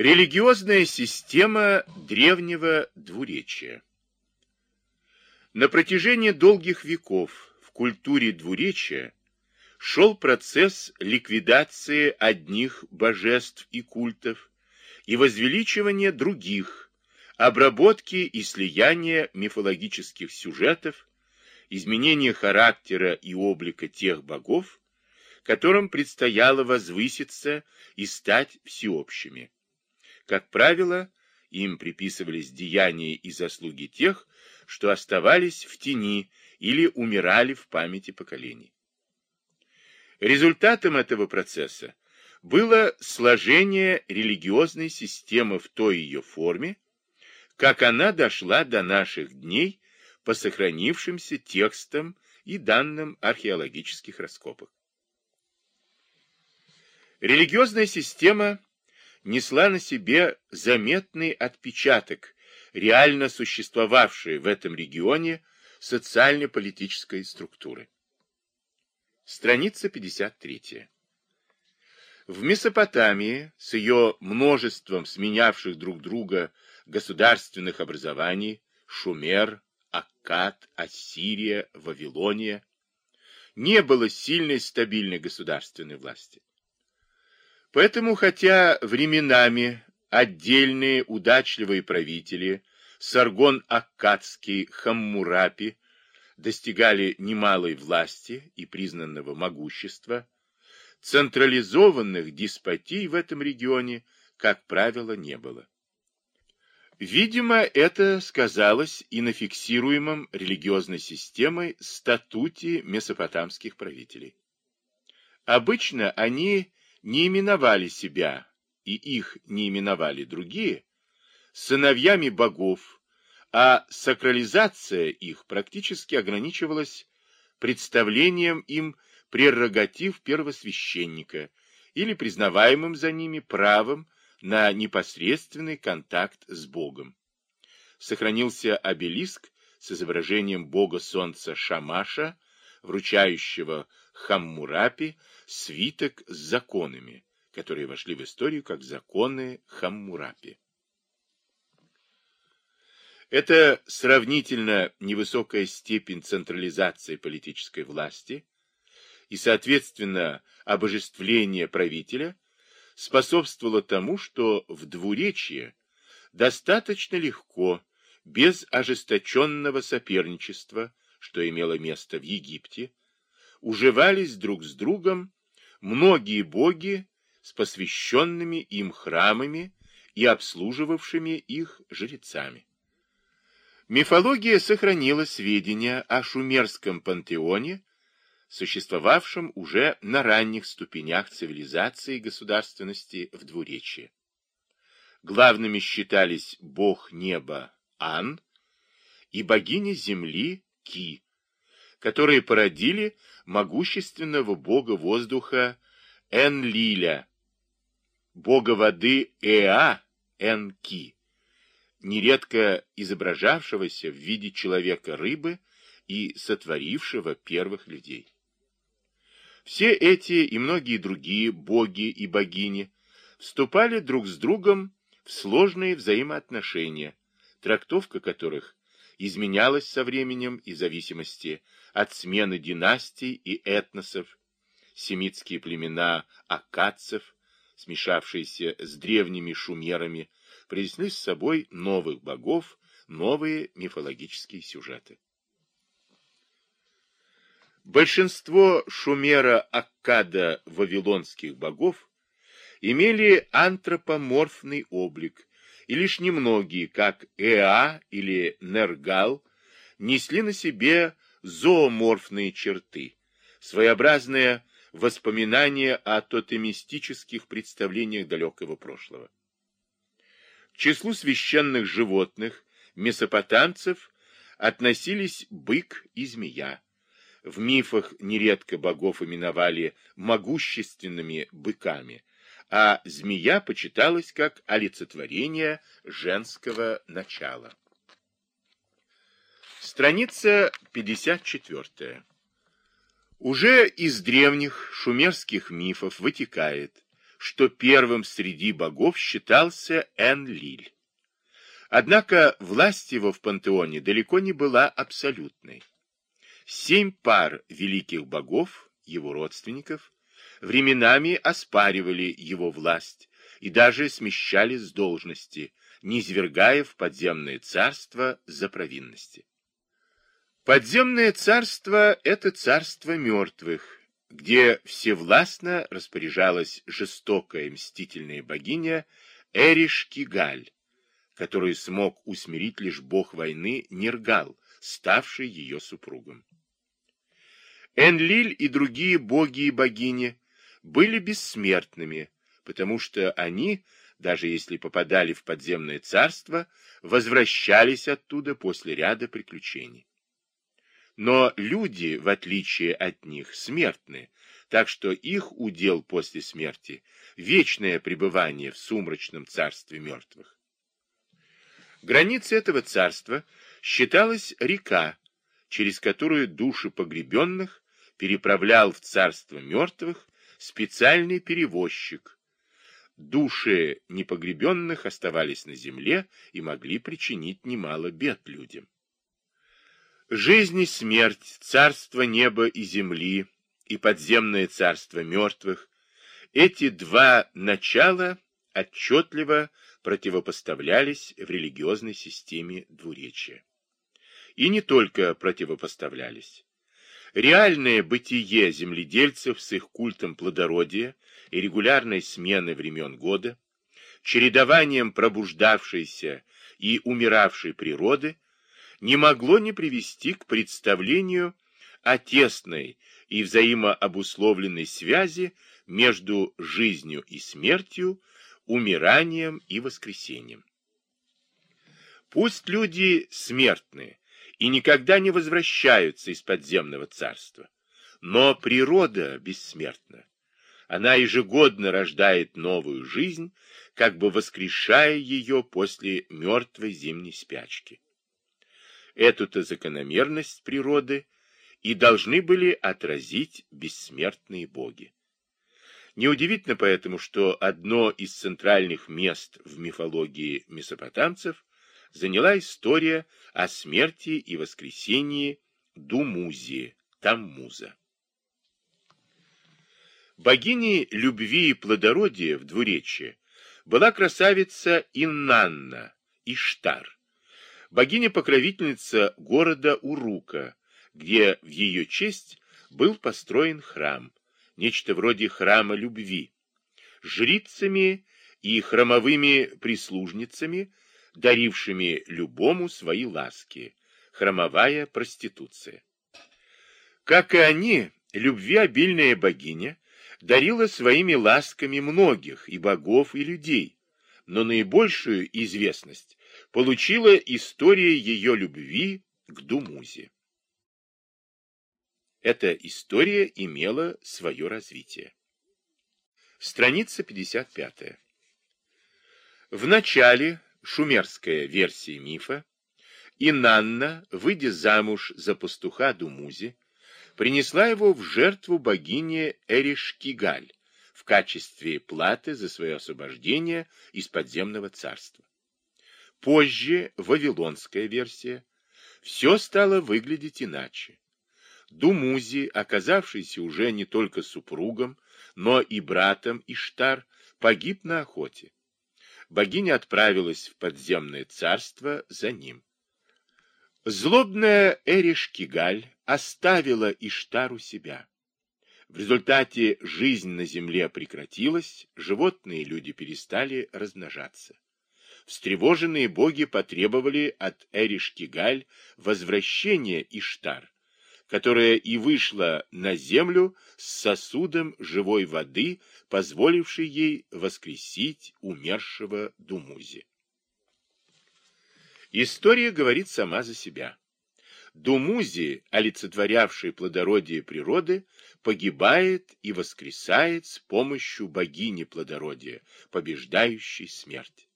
Религиозная система древнего двуречия На протяжении долгих веков в культуре двуречия шел процесс ликвидации одних божеств и культов и возвеличивания других, обработки и слияния мифологических сюжетов, изменения характера и облика тех богов, которым предстояло возвыситься и стать всеобщими. Как правило, им приписывались деяния и заслуги тех, что оставались в тени или умирали в памяти поколений. Результатом этого процесса было сложение религиозной системы в той ее форме, как она дошла до наших дней по сохранившимся текстам и данным археологических раскопок. Религиозная система несла на себе заметный отпечаток реально существовавшей в этом регионе социально-политической структуры. Страница 53. В Месопотамии с ее множеством сменявших друг друга государственных образований Шумер, Аккад, Ассирия, Вавилония не было сильной стабильной государственной власти. Поэтому, хотя временами отдельные удачливые правители, Саргон-Аккадский, Хаммурапи, достигали немалой власти и признанного могущества, централизованных деспотий в этом регионе, как правило, не было. Видимо, это сказалось и на фиксируемом религиозной системой статуте месопотамских правителей. Обычно они не именовали себя, и их не именовали другие, сыновьями богов, а сакрализация их практически ограничивалась представлением им прерогатив первосвященника или признаваемым за ними правом на непосредственный контакт с Богом. Сохранился обелиск с изображением бога солнца Шамаша, вручающего Хаммурапи свиток с законами, которые вошли в историю как законы Хаммурапи. Эта сравнительно невысокая степень централизации политической власти и, соответственно, обожествление правителя способствовало тому, что в двуречье достаточно легко, без ожесточенного соперничества, что имело место в Египте, уживались друг с другом многие боги с посвященными им храмами и обслуживавшими их жрецами. Мифология сохранила сведения о шумерском пантеоне, существовавшем уже на ранних ступенях цивилизации и государственности в двуречье. Главными считались бог неба Ан и богиня земли Ки, которые породили могущественного бога воздуха Энлиля, бога воды Эа Энки, нередко изображавшегося в виде человека-рыбы и сотворившего первых людей. Все эти и многие другие боги и богини вступали друг с другом в сложные взаимоотношения, трактовка которых изменялась со временем и зависимости от смены династий и этносов, семитские племена акадцев, смешавшиеся с древними шумерами, принесли с собой новых богов, новые мифологические сюжеты. Большинство шумера-аккада-вавилонских богов имели антропоморфный облик, и лишь немногие, как Эа или Нергал, несли на себе зооморфные черты, своеобразное воспоминание о тотемистических представлениях далекого прошлого. К числу священных животных месопотамцев относились бык и змея. В мифах нередко богов именовали могущественными быками, а змея почиталась как олицетворение женского начала. Страница 54. Уже из древних шумерских мифов вытекает, что первым среди богов считался Энлиль. Однако власть его в пантеоне далеко не была абсолютной. Семь пар великих богов, его родственников, временами оспаривали его власть и даже смещали с должности, низвергая в подземное царство за провинности. Подземное царство – это царство мертвых, где всевластно распоряжалась жестокая мстительная богиня Эриш-Кигаль, которую смог усмирить лишь бог войны Нергал, ставший ее супругом. Энлиль и другие боги и богини были бессмертными, потому что они, даже если попадали в подземное царство, возвращались оттуда после ряда приключений. Но люди, в отличие от них, смертны, так что их удел после смерти – вечное пребывание в сумрачном царстве мертвых. Границей этого царства считалась река, через которую души погребенных переправлял в царство мертвых специальный перевозчик. Души непогребенных оставались на земле и могли причинить немало бед людям. Жизнь и смерть, царство неба и земли и подземное царство мертвых – эти два начала отчетливо противопоставлялись в религиозной системе двуречия. И не только противопоставлялись. Реальное бытие земледельцев с их культом плодородия и регулярной смены времен года, чередованием пробуждавшейся и умиравшей природы, не могло не привести к представлению о тесной и взаимообусловленной связи между жизнью и смертью, умиранием и воскресением. Пусть люди смертные, и никогда не возвращаются из подземного царства. Но природа бессмертна. Она ежегодно рождает новую жизнь, как бы воскрешая ее после мертвой зимней спячки. Эту-то закономерность природы и должны были отразить бессмертные боги. Неудивительно поэтому, что одно из центральных мест в мифологии месопотамцев заняла история о смерти и воскресении Думузи, Таммуза. Богиней любви и плодородия в двуречье была красавица Иннанна, Иштар, богиня-покровительница города Урука, где в ее честь был построен храм, нечто вроде храма любви, жрицами и храмовыми прислужницами, дарившими любому свои ласки, хромовая проституция. Как и они, любви обильная богиня дарила своими ласками многих, и богов, и людей, но наибольшую известность получила история ее любви к Думузе. Эта история имела свое развитие. Страница 55. В начале шумерская версия мифа, и Нанна, выйдя замуж за пастуха Думузи, принесла его в жертву богине Эришкигаль в качестве платы за свое освобождение из подземного царства. Позже, вавилонская версия, все стало выглядеть иначе. Думузи, оказавшийся уже не только супругом, но и братом Иштар, погиб на охоте богиня отправилась в подземное царство за ним. Злобная Эриш-Кигаль оставила Иштару себя. В результате жизнь на земле прекратилась, животные и люди перестали размножаться. Встревоженные боги потребовали от Эриш-Кигаль возвращения Иштар, которая и вышла на землю с сосудом живой воды, позволившей ей воскресить умершего Думузи. История говорит сама за себя. Думузи, олицетворявший плодородие природы, погибает и воскресает с помощью богини плодородия, побеждающей смерть.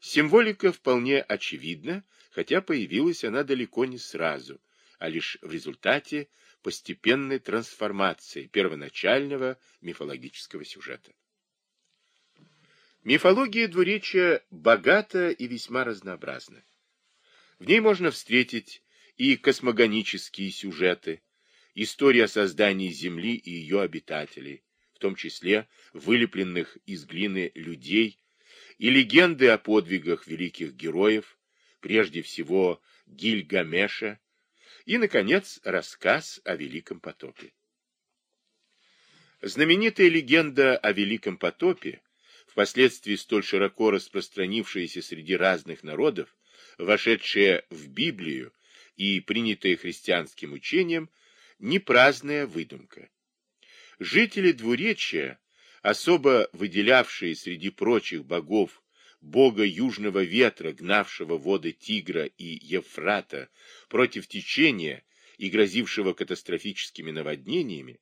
Символика вполне очевидна, хотя появилась она далеко не сразу – а лишь в результате постепенной трансформации первоначального мифологического сюжета. Мифология двуречия богата и весьма разнообразна. В ней можно встретить и космогонические сюжеты, история о создании Земли и ее обитателей, в том числе вылепленных из глины людей, и легенды о подвигах великих героев, прежде всего Гильгамеша, и, наконец, рассказ о Великом потопе. Знаменитая легенда о Великом потопе впоследствии столь широко распространившаяся среди разных народов, вошедшая в Библию и принятая христианским учением, не праздная выдумка. Жители двуречия, особо выделявшие среди прочих богов бога южного ветра, гнавшего воды Тигра и Евфрата против течения и грозившего катастрофическими наводнениями,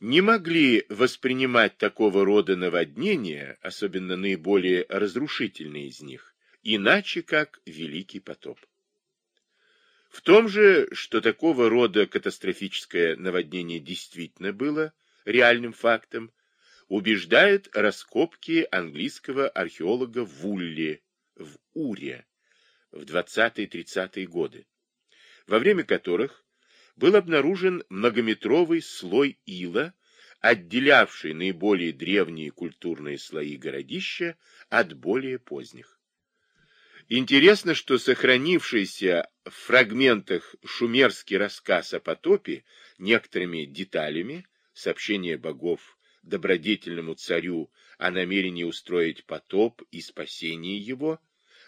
не могли воспринимать такого рода наводнения, особенно наиболее разрушительные из них, иначе как Великий потоп. В том же, что такого рода катастрофическое наводнение действительно было реальным фактом, убеждают раскопки английского археолога Вулли в Уре в 20-30-е годы, во время которых был обнаружен многометровый слой ила, отделявший наиболее древние культурные слои городища от более поздних. Интересно, что сохранившийся в фрагментах шумерский рассказ о потопе некоторыми деталями, сообщение богов добродетельному царю о намерении устроить потоп и спасении его,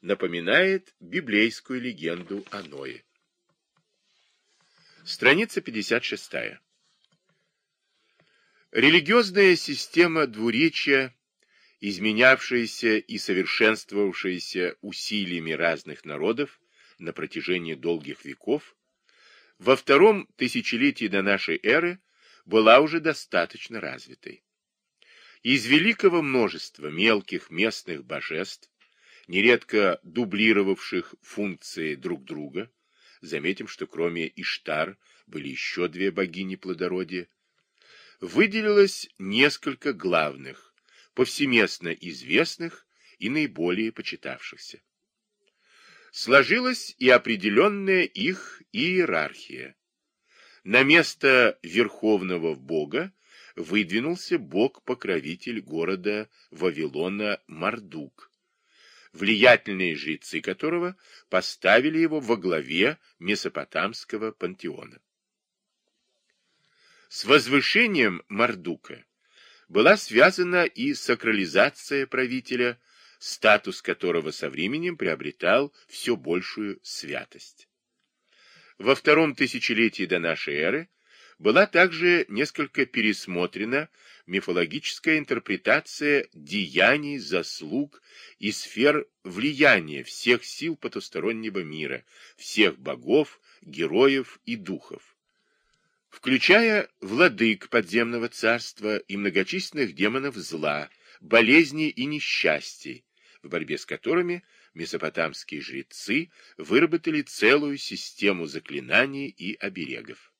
напоминает библейскую легенду о Ное. Страница 56. Религиозная система двуречия, изменявшаяся и совершенствовавшаяся усилиями разных народов на протяжении долгих веков, во втором тысячелетии до нашей эры была уже достаточно развитой. Из великого множества мелких местных божеств, нередко дублировавших функции друг друга, заметим, что кроме Иштар были еще две богини плодородия, выделилось несколько главных, повсеместно известных и наиболее почитавшихся. Сложилась и определенная их иерархия. На место верховного бога выдвинулся бог-покровитель города Вавилона Мардук, влиятельные жрецы которого поставили его во главе Месопотамского пантеона. С возвышением Мардука была связана и сакрализация правителя, статус которого со временем приобретал все большую святость. Во втором тысячелетии до нашей эры была также несколько пересмотрена мифологическая интерпретация деяний, заслуг и сфер влияния всех сил потустороннего мира, всех богов, героев и духов, включая владык подземного царства и многочисленных демонов зла, болезней и несчастий, в борьбе с которыми месопотамские жрецы выработали целую систему заклинаний и оберегов.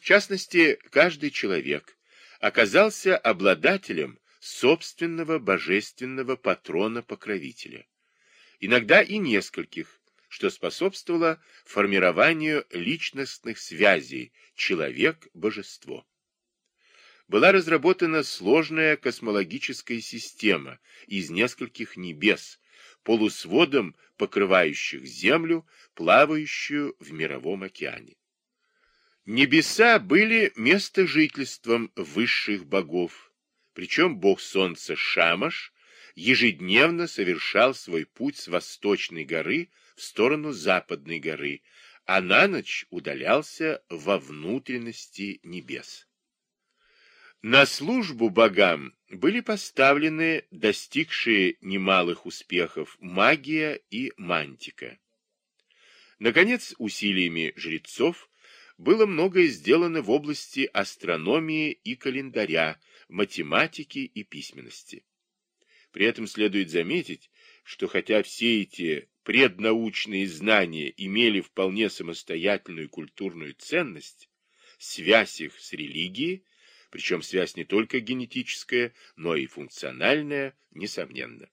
В частности, каждый человек оказался обладателем собственного божественного патрона-покровителя, иногда и нескольких, что способствовало формированию личностных связей человек-божество. Была разработана сложная космологическая система из нескольких небес, полусводом покрывающих Землю, плавающую в мировом океане. Небеса были местожительством высших богов, причем бог солнца Шамаш ежедневно совершал свой путь с восточной горы в сторону западной горы, а на ночь удалялся во внутренности небес. На службу богам были поставлены достигшие немалых успехов магия и мантика. Наконец, усилиями жрецов было многое сделано в области астрономии и календаря, математики и письменности. При этом следует заметить, что хотя все эти преднаучные знания имели вполне самостоятельную культурную ценность, связь их с религией причем связь не только генетическая, но и функциональная, несомненно.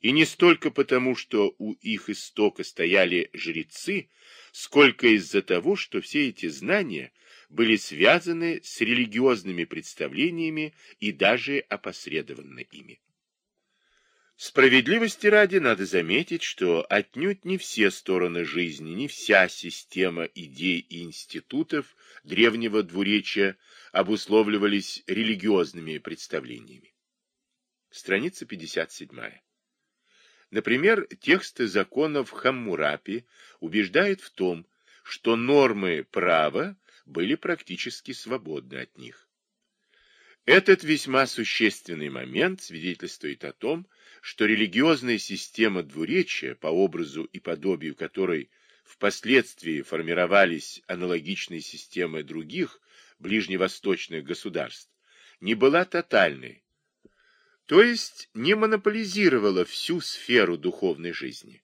И не столько потому, что у их истока стояли жрецы, сколько из-за того, что все эти знания были связаны с религиозными представлениями и даже опосредованно ими. Справедливости ради надо заметить, что отнюдь не все стороны жизни, не вся система идей и институтов древнего двуречия обусловливались религиозными представлениями. Страница 57. Например, тексты законов Хаммурапи убеждают в том, что нормы права были практически свободны от них. Этот весьма существенный момент свидетельствует о том, что религиозная система двуречия, по образу и подобию которой впоследствии формировались аналогичные системы других ближневосточных государств, не была тотальной, то есть не монополизировала всю сферу духовной жизни.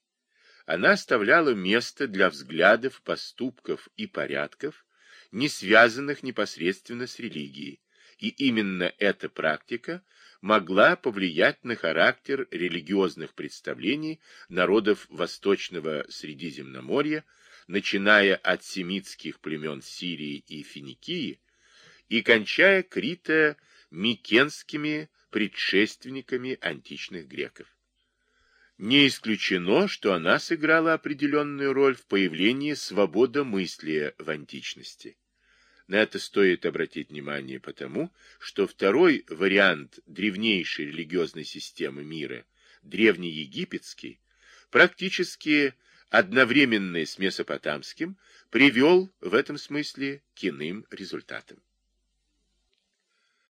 Она оставляла место для взглядов, поступков и порядков, не связанных непосредственно с религией, и именно эта практика могла повлиять на характер религиозных представлений народов Восточного Средиземноморья, начиная от семитских племен Сирии и Финикии и кончая Крита-Микенскими предшественниками античных греков. Не исключено, что она сыграла определенную роль в появлении свободомыслия в античности. На это стоит обратить внимание потому, что второй вариант древнейшей религиозной системы мира, древнеегипетский, практически одновременный с месопотамским, привел в этом смысле к иным результатам.